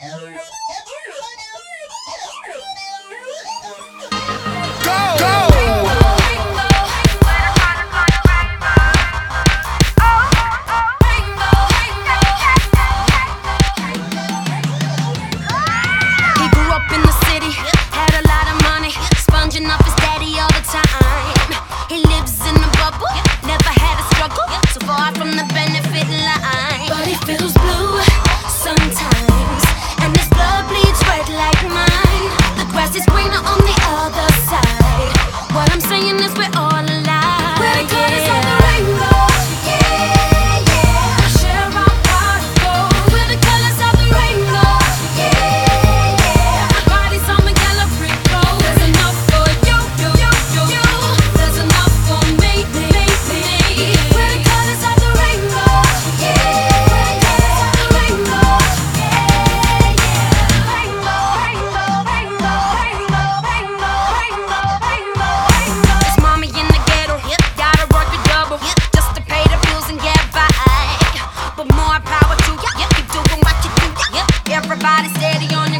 He Daddy on your